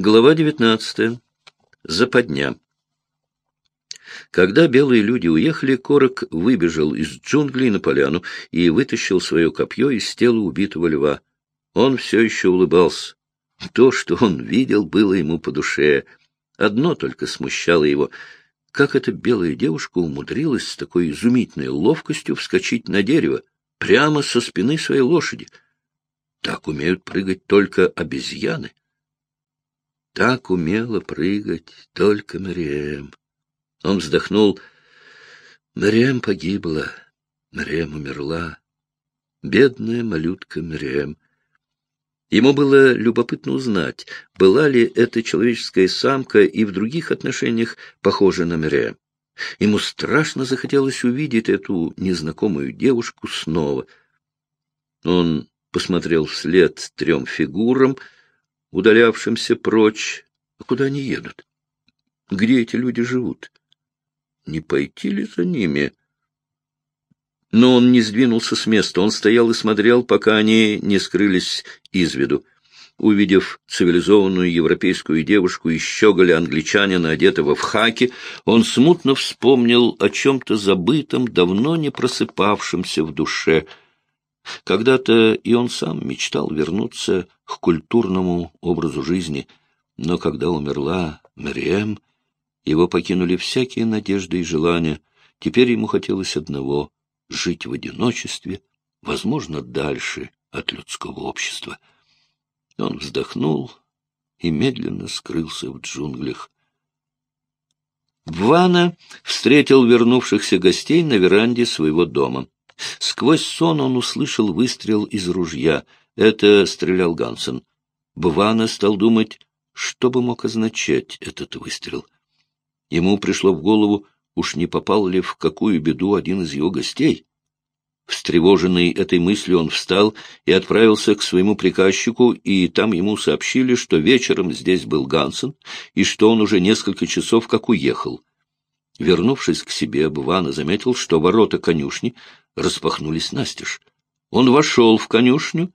Глава девятнадцатая. Западня. Когда белые люди уехали, Корок выбежал из джунглей на поляну и вытащил свое копье из тела убитого льва. Он все еще улыбался. То, что он видел, было ему по душе. Одно только смущало его. Как эта белая девушка умудрилась с такой изумительной ловкостью вскочить на дерево, прямо со спины своей лошади? Так умеют прыгать только обезьяны. Так умела прыгать только Мариэм. Он вздохнул. Мариэм погибла, Мариэм умерла. Бедная малютка Мариэм. Ему было любопытно узнать, была ли эта человеческая самка и в других отношениях похожа на Мариэм. Ему страшно захотелось увидеть эту незнакомую девушку снова. Он посмотрел вслед трем фигурам — удалявшимся прочь. А куда они едут? Где эти люди живут? Не пойти ли за ними? Но он не сдвинулся с места. Он стоял и смотрел, пока они не скрылись из виду. Увидев цивилизованную европейскую девушку и щеголя англичанина, одетого в хаки, он смутно вспомнил о чем-то забытом, давно не просыпавшемся в душе — когда-то и он сам мечтал вернуться к культурному образу жизни, но когда умерла Мариэм, его покинули всякие надежды и желания. Теперь ему хотелось одного — жить в одиночестве, возможно, дальше от людского общества. Он вздохнул и медленно скрылся в джунглях. Вана встретил вернувшихся гостей на веранде своего дома. Сквозь сон он услышал выстрел из ружья. Это стрелял Гансен. Бвана стал думать, что бы мог означать этот выстрел. Ему пришло в голову, уж не попал ли в какую беду один из его гостей. Встревоженный этой мыслью он встал и отправился к своему приказчику, и там ему сообщили, что вечером здесь был Гансен, и что он уже несколько часов как уехал. Вернувшись к себе, Бувана заметил, что ворота конюшни распахнулись настежь. Он вошел в конюшню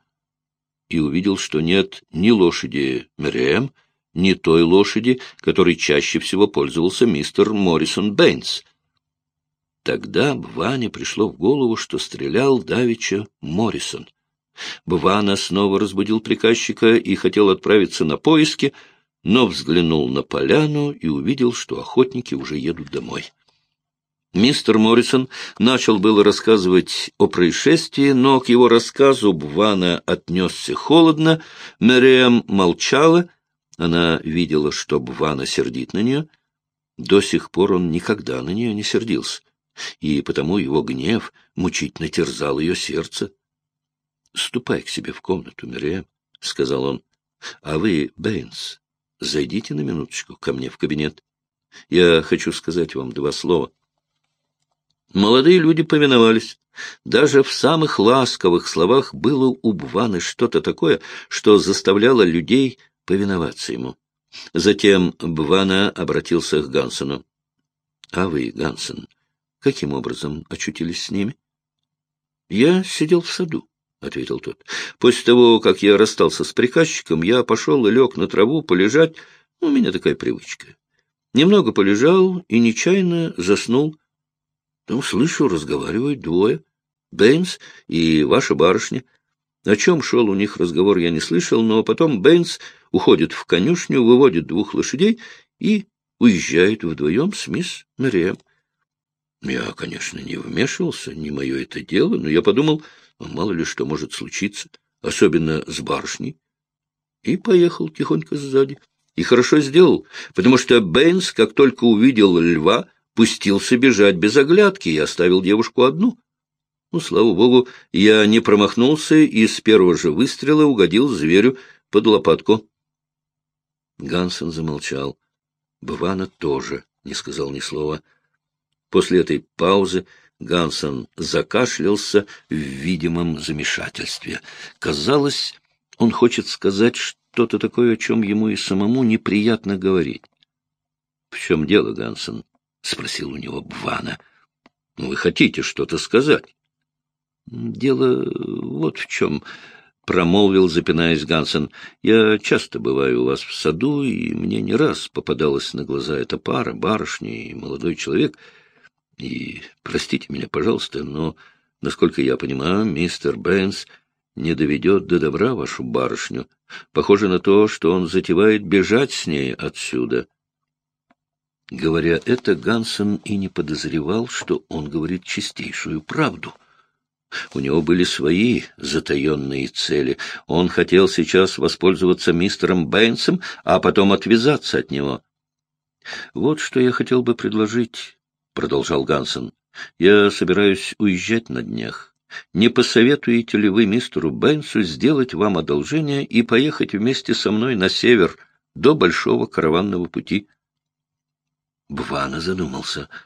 и увидел, что нет ни лошади Мериэм, ни той лошади, которой чаще всего пользовался мистер Моррисон Бэйнс. Тогда Бване пришло в голову, что стрелял давеча Моррисон. Бвана снова разбудил приказчика и хотел отправиться на поиски, но взглянул на поляну и увидел, что охотники уже едут домой. Мистер Моррисон начал было рассказывать о происшествии, но к его рассказу Бвана отнесся холодно, Мэриэм молчала, она видела, что Бвана сердит на нее. До сих пор он никогда на нее не сердился, и потому его гнев мучительно терзал ее сердце. — Ступай к себе в комнату, Мэриэм, — сказал он. — А вы, Бэйнс, зайдите на минуточку ко мне в кабинет. Я хочу сказать вам два слова. — Молодые люди повиновались. Даже в самых ласковых словах было у Бваны что-то такое, что заставляло людей повиноваться ему. Затем Бвана обратился к Гансену. — А вы, Гансен, каким образом очутились с ними? — Я сидел в саду, — ответил тот. — После того, как я расстался с приказчиком, я пошел и лег на траву полежать. У меня такая привычка. Немного полежал и нечаянно заснул. Там, слышу, разговаривают двое. Бэйнс и ваша барышня. О чем шел у них разговор, я не слышал, но потом Бэйнс уходит в конюшню, выводит двух лошадей и уезжает вдвоем с мисс Мэриэм. Я, конечно, не вмешивался, не мое это дело, но я подумал, «А мало ли что может случиться, особенно с барышней. И поехал тихонько сзади. И хорошо сделал, потому что Бэйнс, как только увидел льва, пустился бежать без оглядки и оставил девушку одну. Ну, слава богу, я не промахнулся и с первого же выстрела угодил зверю под лопатку. Гансен замолчал. Бывана тоже не сказал ни слова. После этой паузы Гансен закашлялся в видимом замешательстве. Казалось, он хочет сказать что-то такое, о чем ему и самому неприятно говорить. — В чем дело, Гансен? — спросил у него Бвана. — Вы хотите что-то сказать? — Дело вот в чем. — промолвил, запинаясь Гансен. — Я часто бываю у вас в саду, и мне не раз попадалась на глаза эта пара, барышня и молодой человек. И простите меня, пожалуйста, но, насколько я понимаю, мистер Бэйнс не доведет до добра вашу барышню. Похоже на то, что он затевает бежать с ней отсюда. Говоря это, Гансен и не подозревал, что он говорит чистейшую правду — у него были свои затаенные цели. Он хотел сейчас воспользоваться мистером Бэйнсом, а потом отвязаться от него. — Вот что я хотел бы предложить, — продолжал Гансен. — Я собираюсь уезжать на днях. Не посоветуете ли вы мистеру Бэйнсу сделать вам одолжение и поехать вместе со мной на север до Большого караванного пути? Бвана задумался ——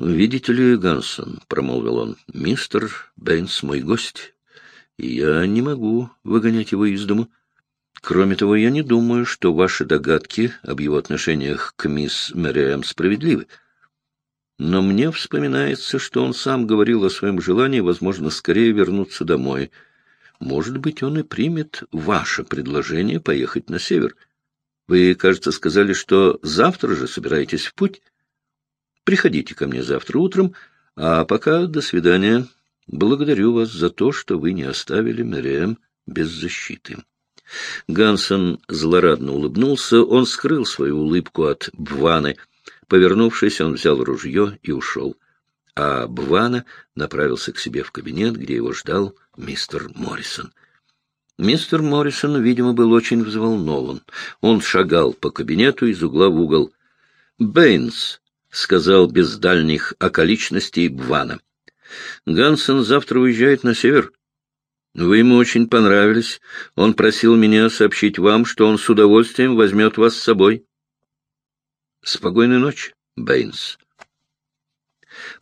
Видите ли, Гансон, — промолвил он, — мистер Бэйнс мой гость, и я не могу выгонять его из дому. Кроме того, я не думаю, что ваши догадки об его отношениях к мисс Мэриэм справедливы. Но мне вспоминается, что он сам говорил о своем желании, возможно, скорее вернуться домой. Может быть, он и примет ваше предложение поехать на север. Вы, кажется, сказали, что завтра же собираетесь в путь. Приходите ко мне завтра утром, а пока до свидания. Благодарю вас за то, что вы не оставили Мэриэм без защиты. Гансон злорадно улыбнулся, он скрыл свою улыбку от Бваны. Повернувшись, он взял ружье и ушел. А Бвана направился к себе в кабинет, где его ждал мистер Моррисон. Мистер Моррисон, видимо, был очень взволнован. Он шагал по кабинету из угла в угол. «Бэйнс», — сказал без дальних околичностей Бвана. — Гансен завтра уезжает на север. Вы ему очень понравились. Он просил меня сообщить вам, что он с удовольствием возьмет вас с собой. — Спокойной ночи, Бэйнс.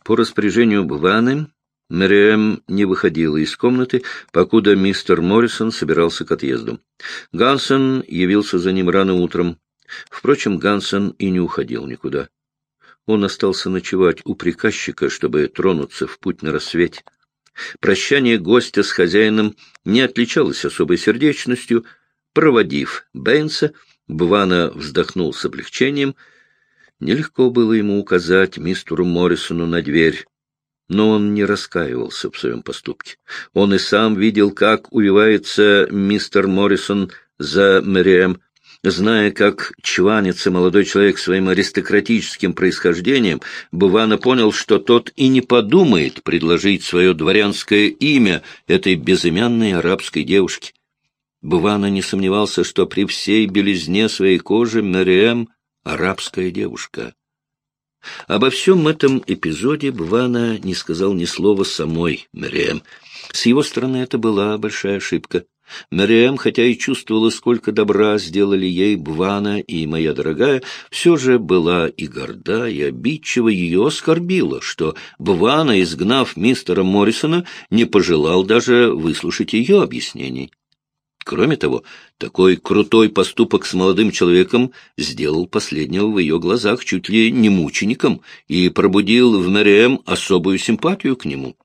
По распоряжению Бваны Мэриэм не выходила из комнаты, покуда мистер Моррисон собирался к отъезду. Гансен явился за ним рано утром. Впрочем, Гансен и не уходил никуда. Он остался ночевать у приказчика, чтобы тронуться в путь на рассвете. Прощание гостя с хозяином не отличалось особой сердечностью. Проводив Бэйнса, Бвана вздохнул с облегчением. Нелегко было ему указать мистеру Моррисону на дверь, но он не раскаивался в своем поступке. Он и сам видел, как увивается мистер Моррисон за Мэриэм, Зная, как чванится молодой человек своим аристократическим происхождением, Бывано понял, что тот и не подумает предложить свое дворянское имя этой безымянной арабской девушке. Бывано не сомневался, что при всей белизне своей кожи Мариэм — арабская девушка. Обо всем этом эпизоде Бвана не сказал ни слова самой Мариэм. С его стороны это была большая ошибка. Мариэм, хотя и чувствовала, сколько добра сделали ей Бвана и моя дорогая, все же была и горда, и обидчива ее оскорбила, что Бвана, изгнав мистера Моррисона, не пожелал даже выслушать ее объяснений. Кроме того, такой крутой поступок с молодым человеком сделал последнего в ее глазах чуть ли не мучеником и пробудил в Мариэм особую симпатию к нему.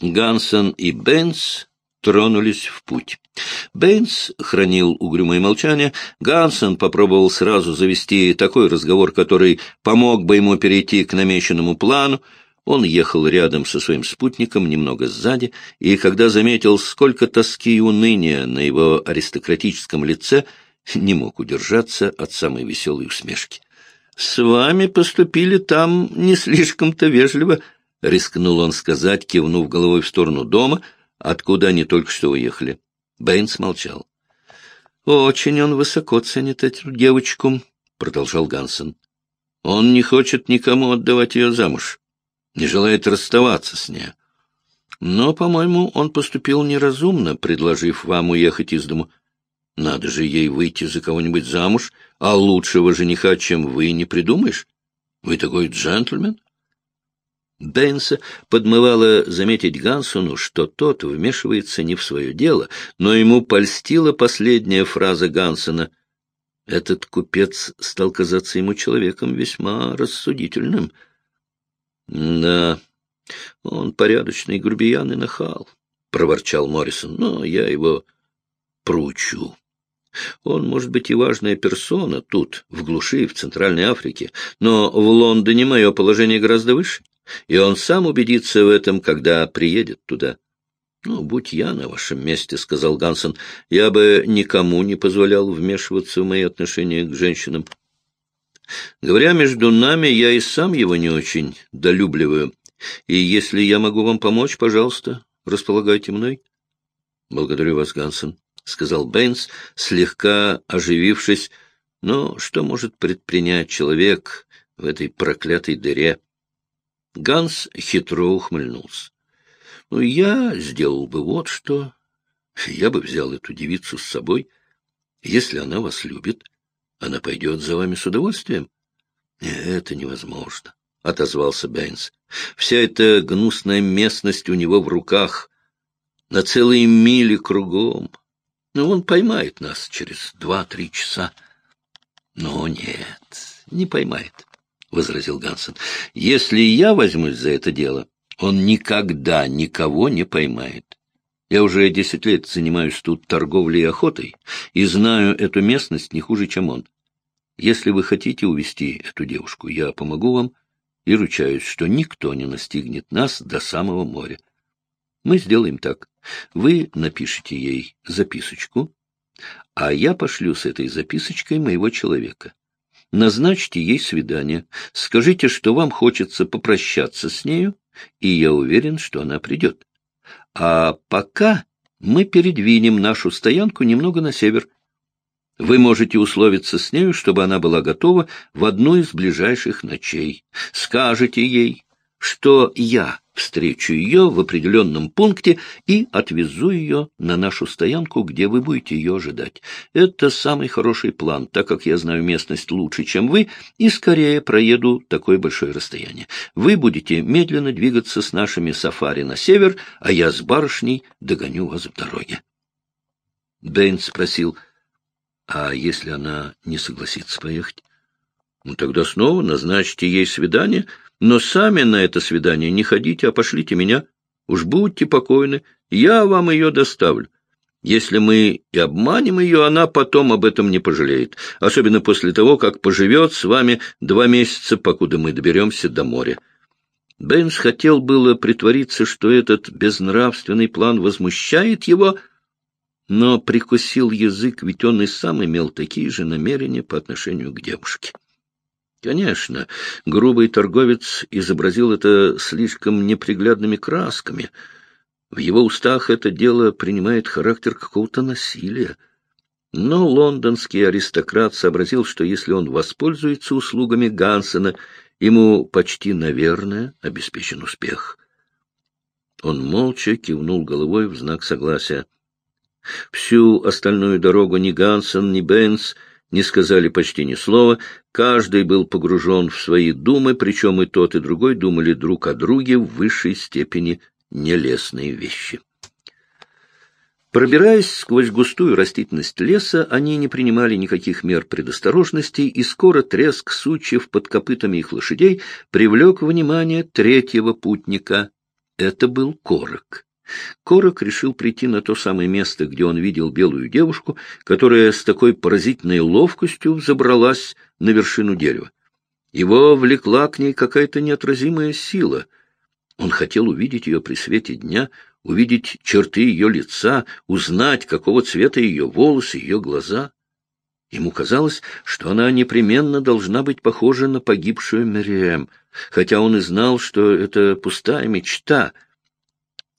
Гансен и Бенс тронулись в путь. Бэйнс хранил угрюмое молчание. Гансен попробовал сразу завести такой разговор, который помог бы ему перейти к намеченному плану. Он ехал рядом со своим спутником, немного сзади, и когда заметил, сколько тоски и уныния на его аристократическом лице, не мог удержаться от самой веселой усмешки. — С вами поступили там не слишком-то вежливо, — рискнул он сказать, кивнув головой в сторону дома — откуда они только что уехали. Бэйнс молчал. «Очень он высоко ценит эту девочку», — продолжал Гансен. «Он не хочет никому отдавать ее замуж, не желает расставаться с ней. Но, по-моему, он поступил неразумно, предложив вам уехать из дому. Надо же ей выйти за кого-нибудь замуж, а лучшего жениха, чем вы, не придумаешь. Вы такой джентльмен». Бенса подмывало заметить Гансону, что тот вмешивается не в свое дело, но ему польстила последняя фраза Гансона. Этот купец стал казаться ему человеком весьма рассудительным. Да, он порядочный грубиян и нахал. проворчал Моррисон, — но я его проучу. Он, может быть, и важная персона тут, в глуши, в Центральной Африке, но в Лондоне мое положение гораздо выше, и он сам убедится в этом, когда приедет туда. — Ну, будь я на вашем месте, — сказал Гансен, — я бы никому не позволял вмешиваться в мои отношения к женщинам. Говоря между нами, я и сам его не очень долюбливаю, и если я могу вам помочь, пожалуйста, располагайте мной. — Благодарю вас, Гансен, — сказал Бэйнс, слегка оживившись. — Но что может предпринять человек в этой проклятой дыре? Ганс хитро ухмыльнулся. — Ну, я сделал бы вот что. Я бы взял эту девицу с собой. Если она вас любит, она пойдет за вами с удовольствием. — Это невозможно, — отозвался Бэйнс. — Вся эта гнусная местность у него в руках, на целые мили кругом. Но он поймает нас через два-три часа. — Но нет, не поймает, — возразил Гансен. — Если я возьмусь за это дело, он никогда никого не поймает. Я уже десять лет занимаюсь тут торговлей и охотой, и знаю эту местность не хуже, чем он. Если вы хотите увести эту девушку, я помогу вам и ручаюсь, что никто не настигнет нас до самого моря. Мы сделаем так. Вы напишите ей записочку, а я пошлю с этой записочкой моего человека. Назначьте ей свидание, скажите, что вам хочется попрощаться с нею, и я уверен, что она придет. А пока мы передвинем нашу стоянку немного на север. Вы можете условиться с нею, чтобы она была готова в одну из ближайших ночей. Скажете ей, что я встречу ее в определенном пункте и отвезу ее на нашу стоянку, где вы будете ее ожидать. Это самый хороший план, так как я знаю местность лучше, чем вы, и скорее проеду такое большое расстояние. Вы будете медленно двигаться с нашими сафари на север, а я с барышней догоню вас в дороге. Бэйн спросил, а если она не согласится поехать? Ну, тогда снова назначьте ей свидание — но сами на это свидание не ходите, а пошлите меня. Уж будьте покойны, я вам ее доставлю. Если мы и обманем ее, она потом об этом не пожалеет, особенно после того, как поживет с вами два месяца, покуда мы доберемся до моря. Бенс хотел было притвориться, что этот безнравственный план возмущает его, но прикусил язык, ведь он и сам имел такие же намерения по отношению к девушке. Конечно, грубый торговец изобразил это слишком неприглядными красками. В его устах это дело принимает характер какого-то насилия. Но лондонский аристократ сообразил, что если он воспользуется услугами Гансена, ему почти, наверное, обеспечен успех. Он молча кивнул головой в знак согласия. Всю остальную дорогу ни Гансен, ни Бенс — не сказали почти ни слова, каждый был погружен в свои думы, причем и тот, и другой думали друг о друге в высшей степени нелестные вещи. Пробираясь сквозь густую растительность леса, они не принимали никаких мер предосторожности, и скоро треск сучьев под копытами их лошадей привлек внимание третьего путника. Это был корок. Корок решил прийти на то самое место, где он видел белую девушку, которая с такой поразительной ловкостью взобралась на вершину дерева. Его влекла к ней какая-то неотразимая сила. Он хотел увидеть ее при свете дня, увидеть черты ее лица, узнать, какого цвета ее волосы, ее глаза. Ему казалось, что она непременно должна быть похожа на погибшую Мериэм, хотя он и знал, что это пустая мечта —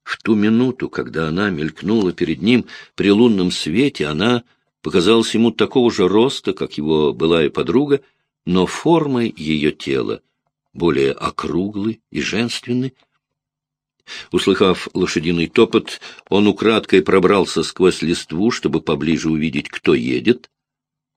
в ту минуту, когда она мелькнула перед ним при лунном свете, она показалась ему такого же роста, как его былая подруга, но формой ее тела более округлой и женственной. Услыхав лошадиный топот, он украдкой пробрался сквозь листву, чтобы поближе увидеть, кто едет.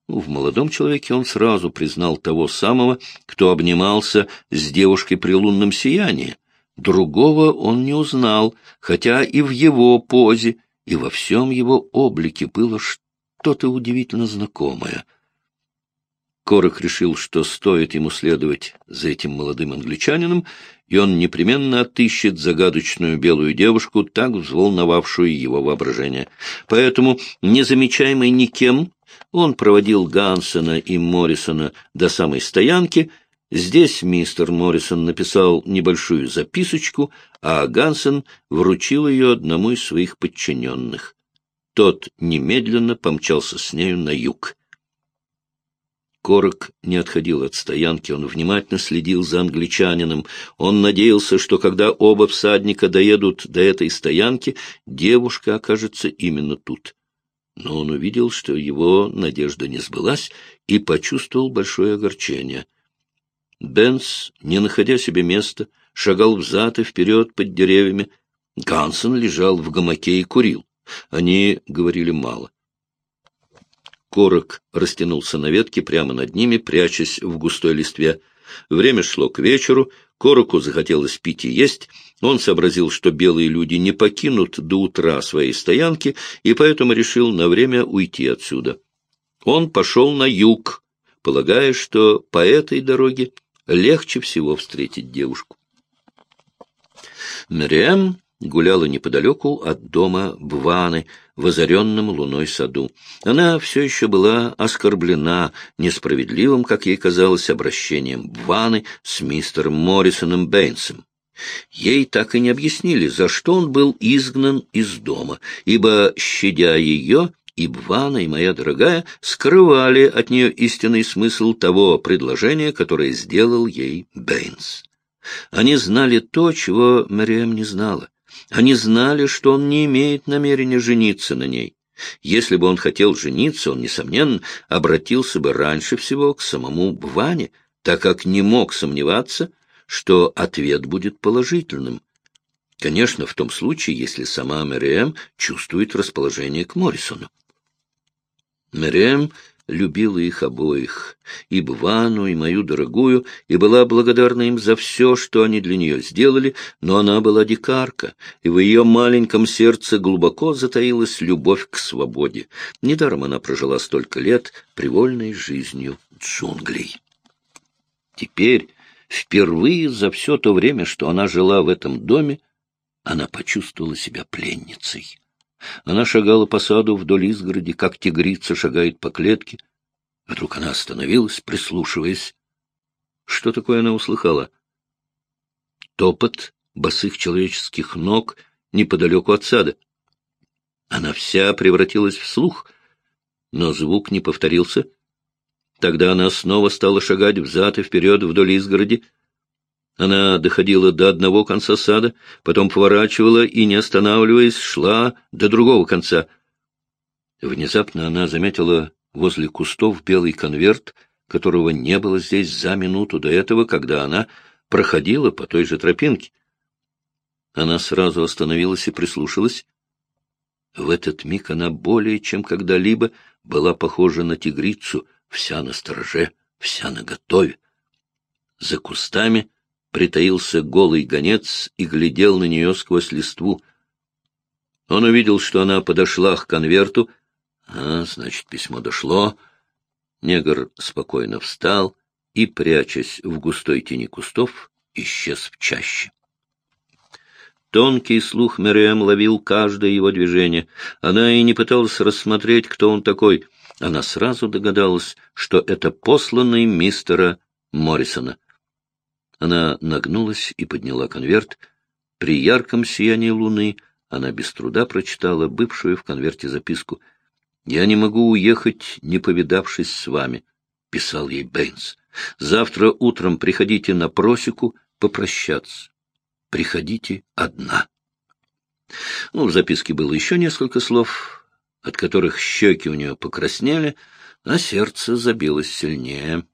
В молодом человеке он сразу признал того самого, кто обнимался с девушкой при лунном сиянии. Другого он не узнал, хотя и в его позе, и во всем его облике было что-то удивительно знакомое. Корок решил, что стоит ему следовать за этим молодым англичанином, и он непременно отыщет загадочную белую девушку, так взволновавшую его воображение. Поэтому, незамечаемый никем, он проводил Гансена и Моррисона до самой стоянки. Здесь мистер Моррисон написал небольшую записочку, а Гансен вручил ее одному из своих подчиненных. Тот немедленно помчался с нею на юг. Корок не отходил от стоянки, он внимательно следил за англичанином. Он надеялся, что когда оба всадника доедут до этой стоянки, девушка окажется именно тут. Но он увидел, что его надежда не сбылась, и почувствовал большое огорчение. Бенс, не находя себе места, шагал взад и вперед под деревьями. Гансен лежал в гамаке и курил. Они говорили мало. Корок растянулся на ветке прямо над ними, прячась в густой листве. Время шло к вечеру, Короку захотелось пить и есть. Он сообразил, что белые люди не покинут до утра своей стоянки, и поэтому решил на время уйти отсюда. Он пошел на юг, полагая, что по этой дороге легче всего встретить девушку. Мириам гуляла неподалеку от дома Бваны, в озаренном луной саду. Она все еще была оскорблена несправедливым, как ей казалось, обращением Бваны с мистером Моррисоном Бейнсом. Ей так и не объяснили, за что он был изгнан из дома, ибо, щадя ее, и Бвана, и моя дорогая скрывали от нее истинный смысл того предложения, которое сделал ей Бейнс. Они знали то, чего Мэриэм не знала. Они знали, что он не имеет намерения жениться на ней. Если бы он хотел жениться, он, несомненно, обратился бы раньше всего к самому Бване, так как не мог сомневаться, что ответ будет положительным. Конечно, в том случае, если сама Мэриэм чувствует расположение к Моррисону. Мэриэм любила их обоих, и Бвану, и мою дорогую, и была благодарна им за все, что они для нее сделали, но она была дикарка, и в ее маленьком сердце глубоко затаилась любовь к свободе. Недаром она прожила столько лет привольной жизнью джунглей. Теперь, впервые за все то время, что она жила в этом доме, она почувствовала себя пленницей. Она шагала по саду вдоль изгороди, как тигрица шагает по клетке. Вдруг она остановилась, прислушиваясь. Что такое она услыхала? Топот босых человеческих ног неподалеку от сада. Она вся превратилась в слух, но звук не повторился. Тогда она снова стала шагать взад и вперед вдоль изгороди, она доходила до одного конца сада, потом поворачивала и, не останавливаясь, шла до другого конца. Внезапно она заметила возле кустов белый конверт, которого не было здесь за минуту до этого, когда она проходила по той же тропинке. Она сразу остановилась и прислушалась. В этот миг она более чем когда-либо была похожа на тигрицу, вся на стороже, вся на готове. За кустами притаился голый гонец и глядел на нее сквозь листву. Он увидел, что она подошла к конверту. А, значит, письмо дошло. Негр спокойно встал и, прячась в густой тени кустов, исчез в чаще. Тонкий слух Мериэм ловил каждое его движение. Она и не пыталась рассмотреть, кто он такой. Она сразу догадалась, что это посланный мистера Моррисона. Она нагнулась и подняла конверт. При ярком сиянии луны она без труда прочитала бывшую в конверте записку. «Я не могу уехать, не повидавшись с вами», — писал ей Бэйнс. «Завтра утром приходите на просеку попрощаться. Приходите одна». Ну, в записке было еще несколько слов, от которых щеки у нее покраснели, а сердце забилось сильнее.